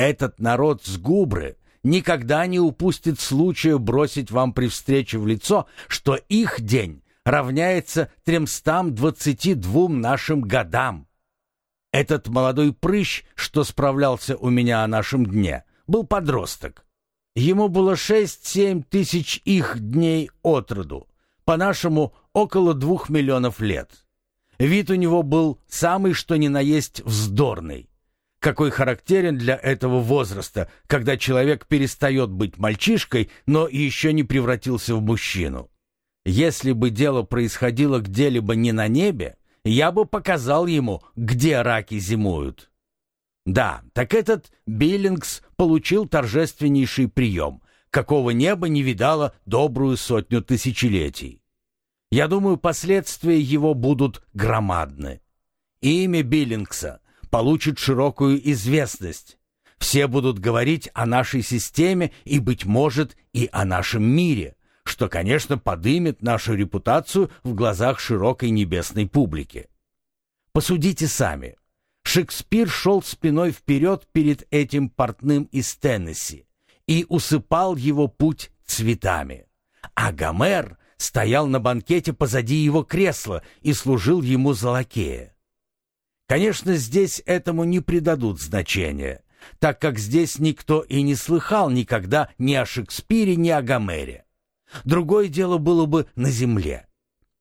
Этот народ с Губры никогда не упустит случая бросить вам при встрече в лицо, что их день равняется тремстам двадцати двум нашим годам. Этот молодой прыщ, что справлялся у меня о нашем дне, был подросток. Ему было шесть-семь тысяч их дней от роду, по-нашему около двух миллионов лет. Вид у него был самый что ни на есть вздорный, какой характерен для этого возраста, когда человек перестает быть мальчишкой, но еще не превратился в мужчину. Если бы дело происходило где-либо не на небе, я бы показал ему, где раки зимуют. Да, так этот Биллингс получил торжественнейший прием, какого небо не видало добрую сотню тысячелетий. Я думаю, последствия его будут громадны. Имя Биллингса получит широкую известность. Все будут говорить о нашей системе и, быть может, и о нашем мире что, конечно, подымет нашу репутацию в глазах широкой небесной публики. Посудите сами. Шекспир шел спиной вперед перед этим портным из Теннесси и усыпал его путь цветами. А Гомер стоял на банкете позади его кресла и служил ему за лакея. Конечно, здесь этому не придадут значения, так как здесь никто и не слыхал никогда ни о Шекспире, ни о Гомере. Другое дело было бы на земле,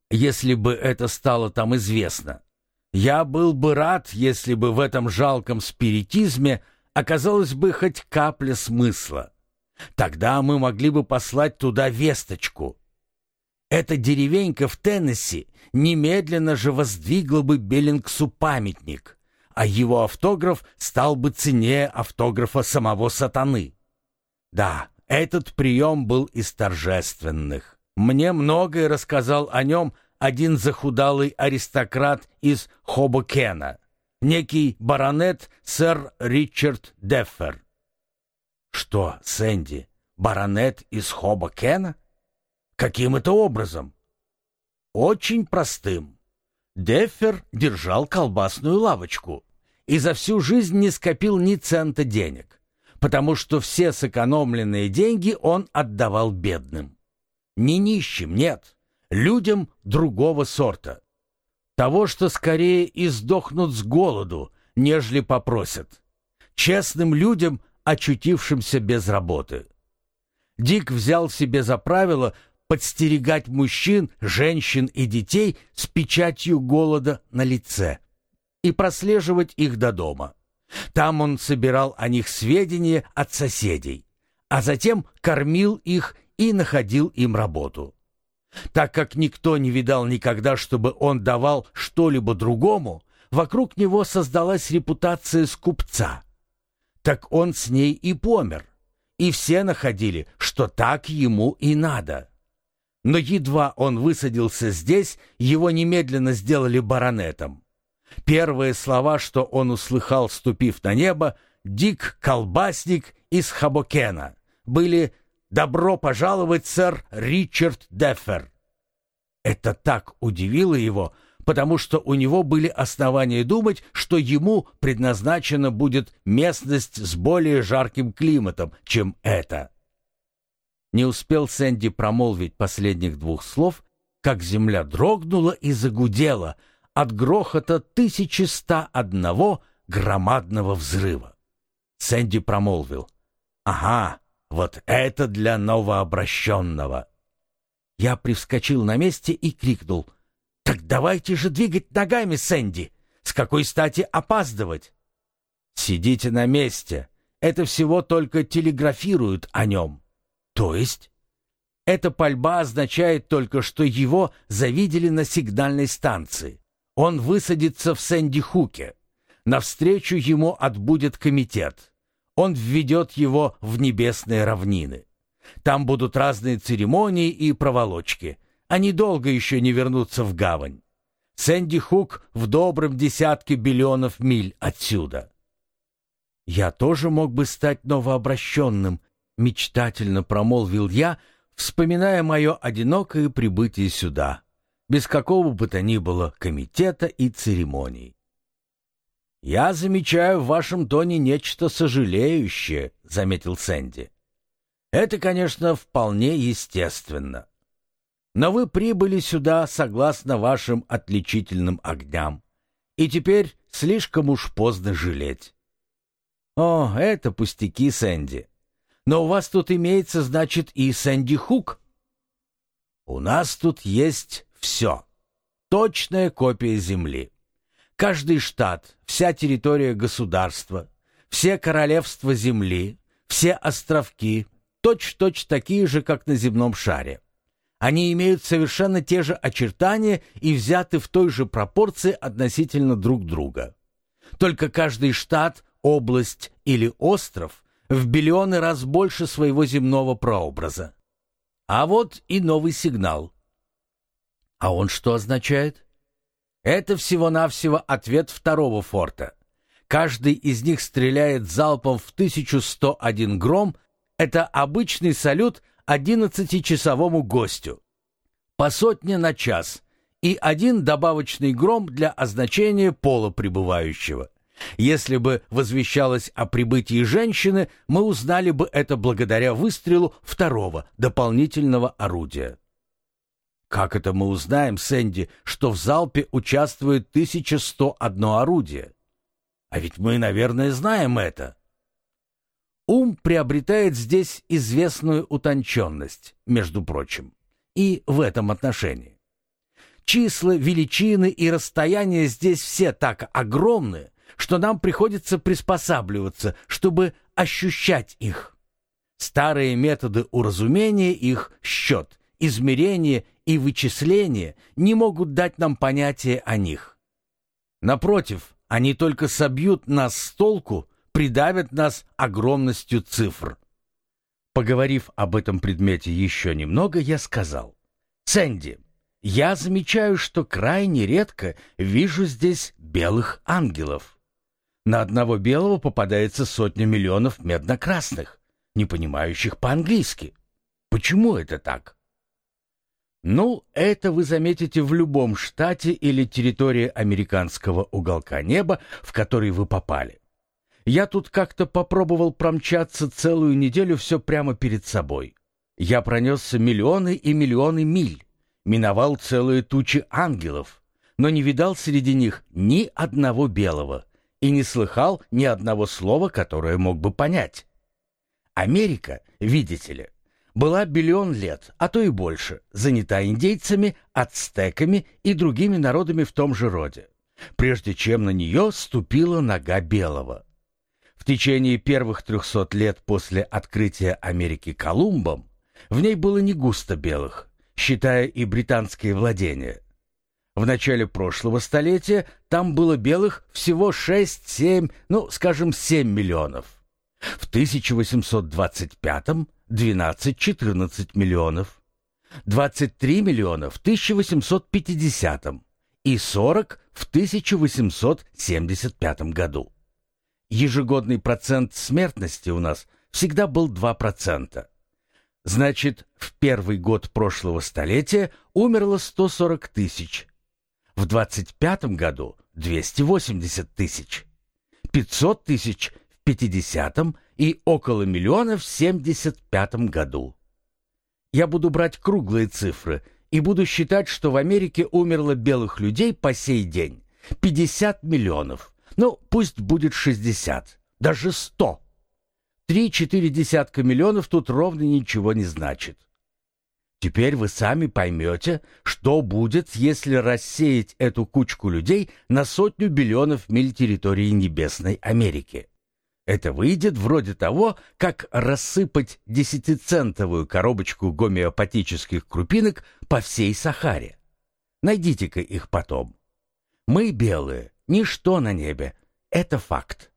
если бы это стало там известно. Я был бы рад, если бы в этом жалком спиритизме оказалась бы хоть капля смысла. Тогда мы могли бы послать туда весточку. Эта деревенька в Теннесси немедленно же воздвигла бы Беллингсу памятник, а его автограф стал бы ценнее автографа самого сатаны. Да, этот прием был из торжественных. Мне многое рассказал о нем один захудалый аристократ из Хобокена, некий баронет сэр Ричард Деффер. Что, Сэнди, баронет из Хобокена? Каким это образом? Очень простым. Деффер держал колбасную лавочку и за всю жизнь не скопил ни цента денег потому что все сэкономленные деньги он отдавал бедным. Не нищим, нет, людям другого сорта. Того, что скорее издохнут с голоду, нежели попросят. Честным людям, очутившимся без работы. Дик взял себе за правило подстерегать мужчин, женщин и детей с печатью голода на лице и прослеживать их до дома. Там он собирал о них сведения от соседей, а затем кормил их и находил им работу. Так как никто не видал никогда, чтобы он давал что-либо другому, вокруг него создалась репутация скупца. Так он с ней и помер, и все находили, что так ему и надо. Но едва он высадился здесь, его немедленно сделали баронетом. Первые слова, что он услыхал, ступив на небо, «Дик Колбасник из Хабокена», были «Добро пожаловать, сэр Ричард Деффер». Это так удивило его, потому что у него были основания думать, что ему предназначена будет местность с более жарким климатом, чем эта. Не успел Сэнди промолвить последних двух слов, как земля дрогнула и загудела, от грохота 1101 громадного взрыва. Сэнди промолвил. «Ага, вот это для новообращенного!» Я привскочил на месте и крикнул. «Так давайте же двигать ногами, Сэнди! С какой стати опаздывать?» «Сидите на месте. Это всего только телеграфируют о нем». «То есть?» Эта пальба означает только, что его завидели на сигнальной станции. Он высадится в Сэнди-Хуке. Навстречу ему отбудет комитет. Он введет его в небесные равнины. Там будут разные церемонии и проволочки. Они долго еще не вернутся в гавань. Сэнди-Хук в добром десятке биллионов миль отсюда. «Я тоже мог бы стать новообращенным», — мечтательно промолвил я, вспоминая мое одинокое прибытие сюда без какого бы то ни было комитета и церемоний. «Я замечаю в вашем тоне нечто сожалеющее», — заметил Сэнди. «Это, конечно, вполне естественно. Но вы прибыли сюда согласно вашим отличительным огням, и теперь слишком уж поздно жалеть». «О, это пустяки, Сэнди. Но у вас тут имеется, значит, и Сэнди Хук?» «У нас тут есть все. Точная копия Земли». Каждый штат, вся территория государства, все королевства Земли, все островки, точь-точь такие же, как на земном шаре. Они имеют совершенно те же очертания и взяты в той же пропорции относительно друг друга. Только каждый штат, область или остров в биллионы раз больше своего земного прообраза. А вот и новый сигнал. А он что означает? Это всего-навсего ответ второго форта. Каждый из них стреляет залпом в 1101 гром. Это обычный салют 11-часовому гостю. По сотне на час. И один добавочный гром для означения пола прибывающего. Если бы возвещалось о прибытии женщины, мы узнали бы это благодаря выстрелу второго дополнительного орудия. Как это мы узнаем, Сэнди, что в залпе участвует 1101 орудие? А ведь мы, наверное, знаем это. Ум приобретает здесь известную утонченность, между прочим, и в этом отношении. Числа, величины и расстояния здесь все так огромны, что нам приходится приспосабливаться, чтобы ощущать их. Старые методы уразумения их счет, измерение и вычисления не могут дать нам понятие о них. Напротив, они только собьют нас с толку, придавят нас огромностью цифр. Поговорив об этом предмете еще немного, я сказал, «Сэнди, я замечаю, что крайне редко вижу здесь белых ангелов. На одного белого попадается сотня миллионов медно-красных, не понимающих по-английски. Почему это так?» Ну, это вы заметите в любом штате или территории американского уголка неба, в который вы попали. Я тут как-то попробовал промчаться целую неделю все прямо перед собой. Я пронесся миллионы и миллионы миль, миновал целые тучи ангелов, но не видал среди них ни одного белого и не слыхал ни одного слова, которое мог бы понять. Америка, видите ли, была биллион лет, а то и больше, занята индейцами, ацтеками и другими народами в том же роде, прежде чем на нее ступила нога белого. В течение первых трехсот лет после открытия Америки Колумбом в ней было не густо белых, считая и британские владения. В начале прошлого столетия там было белых всего 6-7, ну, скажем, 7 миллионов. В 1825 12-14 миллионов, 23 миллиона в 1850 и 40 в 1875 году. Ежегодный процент смертности у нас всегда был 2%. Значит, в первый год прошлого столетия умерло 140 тысяч. В 25 году 280 тысяч. 500 тысяч в 50 и около миллиона в 75 году. Я буду брать круглые цифры и буду считать, что в Америке умерло белых людей по сей день 50 миллионов. Ну, пусть будет 60, даже 100. Три-четыре десятка миллионов тут ровно ничего не значит. Теперь вы сами поймете, что будет, если рассеять эту кучку людей на сотню биллионов миль территории Небесной Америки. Это выйдет вроде того, как рассыпать десятицентовую коробочку гомеопатических крупинок по всей Сахаре. Найдите-ка их потом. Мы белые, ничто на небе. Это факт.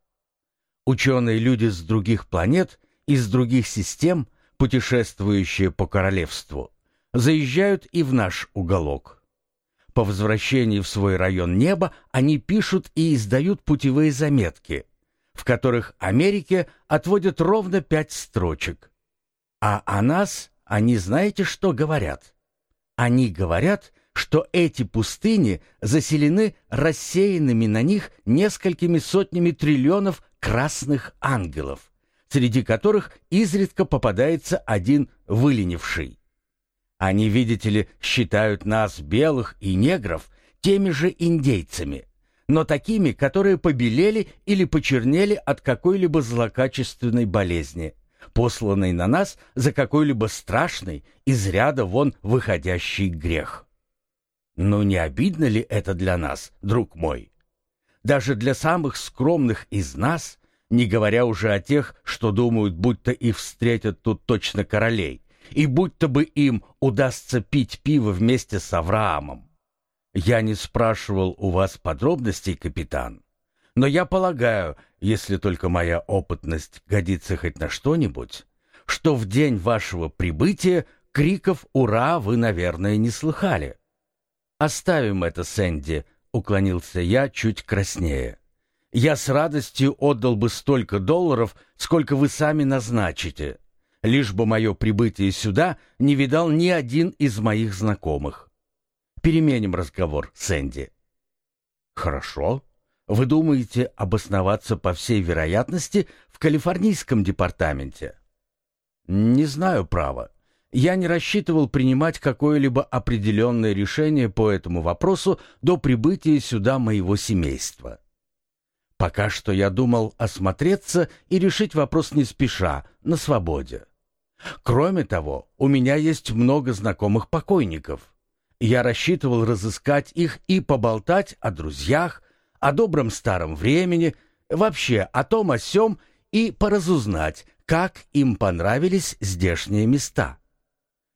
Ученые-люди с других планет, из других систем, путешествующие по королевству, заезжают и в наш уголок. По возвращении в свой район неба они пишут и издают путевые заметки – в которых Америке отводят ровно пять строчек. А о нас они знаете, что говорят? Они говорят, что эти пустыни заселены рассеянными на них несколькими сотнями триллионов красных ангелов, среди которых изредка попадается один выленивший. Они, видите ли, считают нас, белых и негров, теми же индейцами, но такими, которые побелели или почернели от какой-либо злокачественной болезни, посланной на нас за какой-либо страшный, из ряда вон выходящий грех. Ну не обидно ли это для нас, друг мой? Даже для самых скромных из нас, не говоря уже о тех, что думают, будто их встретят тут точно королей, и будто бы им удастся пить пиво вместе с Авраамом. Я не спрашивал у вас подробностей, капитан, но я полагаю, если только моя опытность годится хоть на что-нибудь, что в день вашего прибытия криков «Ура!» вы, наверное, не слыхали. «Оставим это, Сэнди», — уклонился я чуть краснее. «Я с радостью отдал бы столько долларов, сколько вы сами назначите, лишь бы мое прибытие сюда не видал ни один из моих знакомых. Переменим разговор, Сэнди». «Хорошо. Вы думаете обосноваться, по всей вероятности, в Калифорнийском департаменте?» «Не знаю, право. Я не рассчитывал принимать какое-либо определенное решение по этому вопросу до прибытия сюда моего семейства. Пока что я думал осмотреться и решить вопрос не спеша, на свободе. Кроме того, у меня есть много знакомых покойников. Я рассчитывал разыскать их и поболтать о друзьях, о добром старом времени, вообще о том о сём и поразузнать, как им понравились здешние места.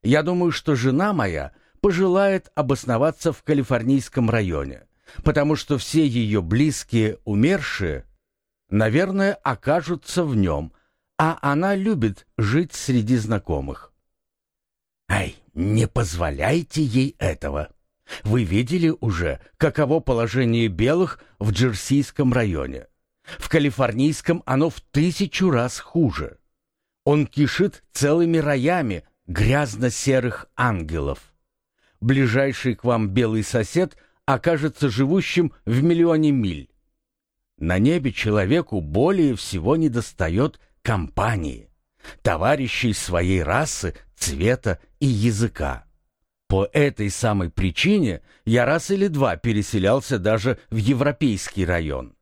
Я думаю, что жена моя пожелает обосноваться в калифорнийском районе, потому что все ее близкие умершие, наверное, окажутся в нем, а она любит жить среди знакомых. Ай, не позволяйте ей этого. Вы видели уже, каково положение белых в Джерсийском районе. В калифорнийском оно в тысячу раз хуже. Он кишит целыми роями грязно-серых ангелов. Ближайший к вам белый сосед окажется живущим в миллионе миль. На небе человеку более всего недостает компании, товарищей своей расы, цвета и языка. По этой самой причине я раз или два переселялся даже в европейский район.